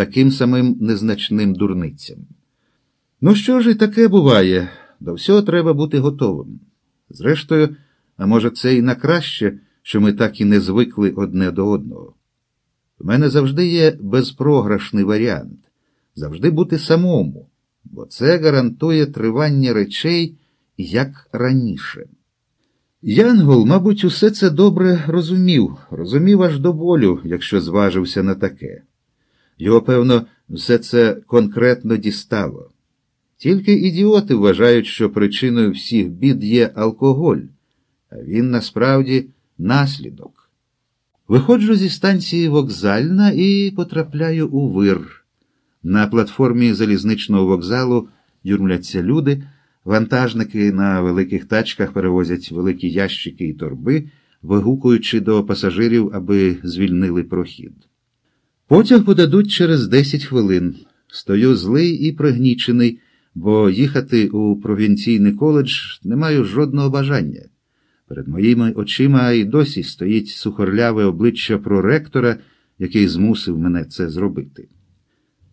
таким самим незначним дурницям. Ну що ж і таке буває, до всього треба бути готовим. Зрештою, а може, це і на краще, що ми так і не звикли одне до одного. У мене завжди є безпрограшний варіант завжди бути самому, бо це гарантує тривання речей як раніше. Янгол, мабуть, усе це добре розумів, розумів аж до болю, якщо зважився на таке. Його, певно, все це конкретно дістало. Тільки ідіоти вважають, що причиною всіх бід є алкоголь, а він насправді наслідок. Виходжу зі станції вокзальна і потрапляю у вир. На платформі залізничного вокзалу юрмляться люди, вантажники на великих тачках перевозять великі ящики і торби, вигукуючи до пасажирів, аби звільнили прохід. Потяг подадуть через 10 хвилин. Стою злий і пригнічений, бо їхати у провінційний коледж не маю жодного бажання. Перед моїми очима і досі стоїть сухорляве обличчя проректора, який змусив мене це зробити.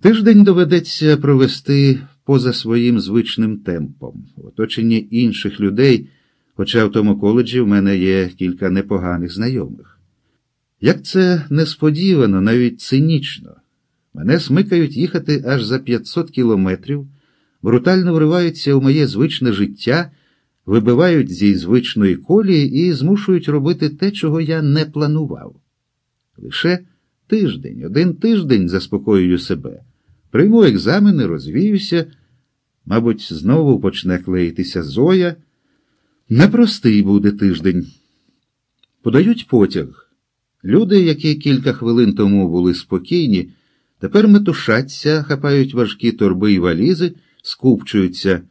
Тиждень доведеться провести поза своїм звичним темпом, в оточенні інших людей, хоча в тому коледжі в мене є кілька непоганих знайомих. Як це несподівано, навіть цинічно, мене смикають їхати аж за 500 кілометрів, брутально вриваються у моє звичне життя, вибивають зі звичної колії і змушують робити те, чого я не планував. Лише тиждень, один тиждень заспокоюю себе. Прийму екзамени, розвіюся, мабуть, знову почне клеїтися Зоя. Непростий буде тиждень. Подають потяг. Люди, які кілька хвилин тому були спокійні, тепер метушаться, хапають важкі торби й валізи, скупчуються.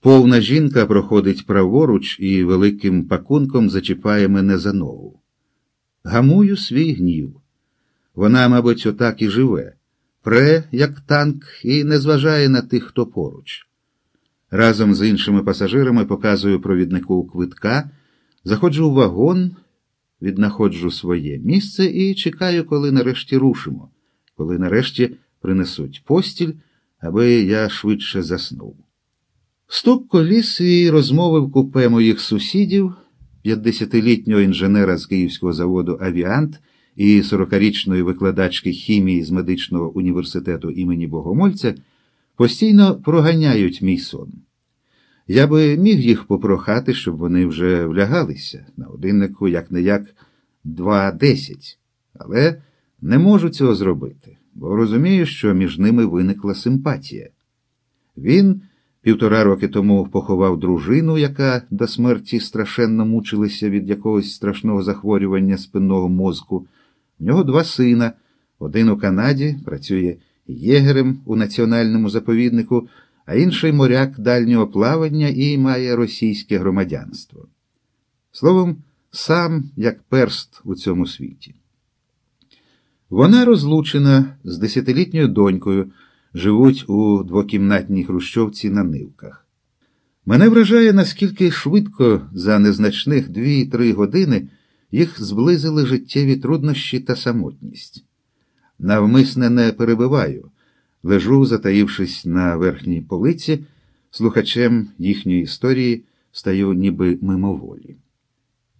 Повна жінка проходить праворуч і великим пакунком зачіпає мене за ногу. Гамую свій гнів. Вона, мабуть, отак і живе пре, як танк, і не зважає на тих, хто поруч. Разом з іншими пасажирами показую провіднику квитка, заходжу в вагон, віднаходжу своє місце і чекаю, коли нарешті рушимо, коли нарешті принесуть постіль, аби я швидше заснув. Стук коліс і розмови в купе моїх сусідів, 50-літнього інженера з Київського заводу Авіант і 40-річної викладачки хімії з медичного університету імені Богомольця постійно проганяють мій сон. Я би міг їх попрохати, щоб вони вже влягалися на годиннику як не як 2.10, але не можу цього зробити, бо розумію, що між ними виникла симпатія. Він півтора роки тому поховав дружину, яка до смерті страшенно мучилася від якогось страшного захворювання спинного мозку. В нього два сина. Один у Канаді працює єгерем у національному заповіднику, а інший моряк дальнього плавання і має російське громадянство. Словом, сам як перст у цьому світі. Вона розлучена з десятилітньою донькою, живуть у двокімнатній хрущовці на нивках. Мене вражає, наскільки швидко за незначних дві-три години їх зблизили життєві труднощі та самотність. Навмисне не перебиваю, лежу, затаївшись на верхній полиці, слухачем їхньої історії стаю ніби мимоволі.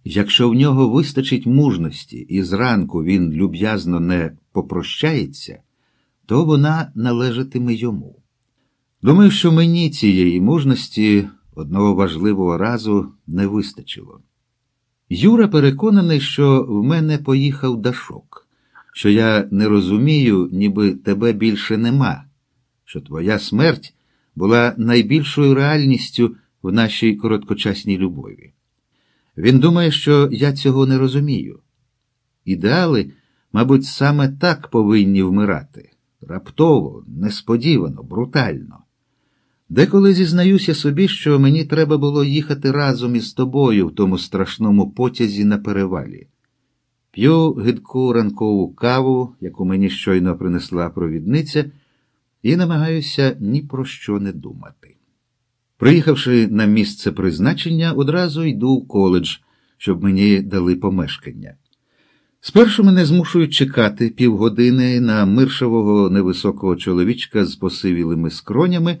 Якщо в нього вистачить мужності і зранку він люб'язно не попрощається, то вона належатиме йому. Думаю, що мені цієї мужності одного важливого разу не вистачило. Юра переконаний, що в мене поїхав Дашок, що я не розумію, ніби тебе більше нема, що твоя смерть була найбільшою реальністю в нашій короткочасній любові. Він думає, що я цього не розумію. Ідеали, мабуть, саме так повинні вмирати раптово, несподівано, брутально. Деколи зізнаюся собі, що мені треба було їхати разом із тобою в тому страшному потязі на перевалі. П'ю гидку ранкову каву, яку мені щойно принесла провідниця, і намагаюся ні про що не думати. Приїхавши на місце призначення, одразу йду в коледж, щоб мені дали помешкання. Спершу мене змушують чекати півгодини на миршавого невисокого чоловічка з посивілими скронями,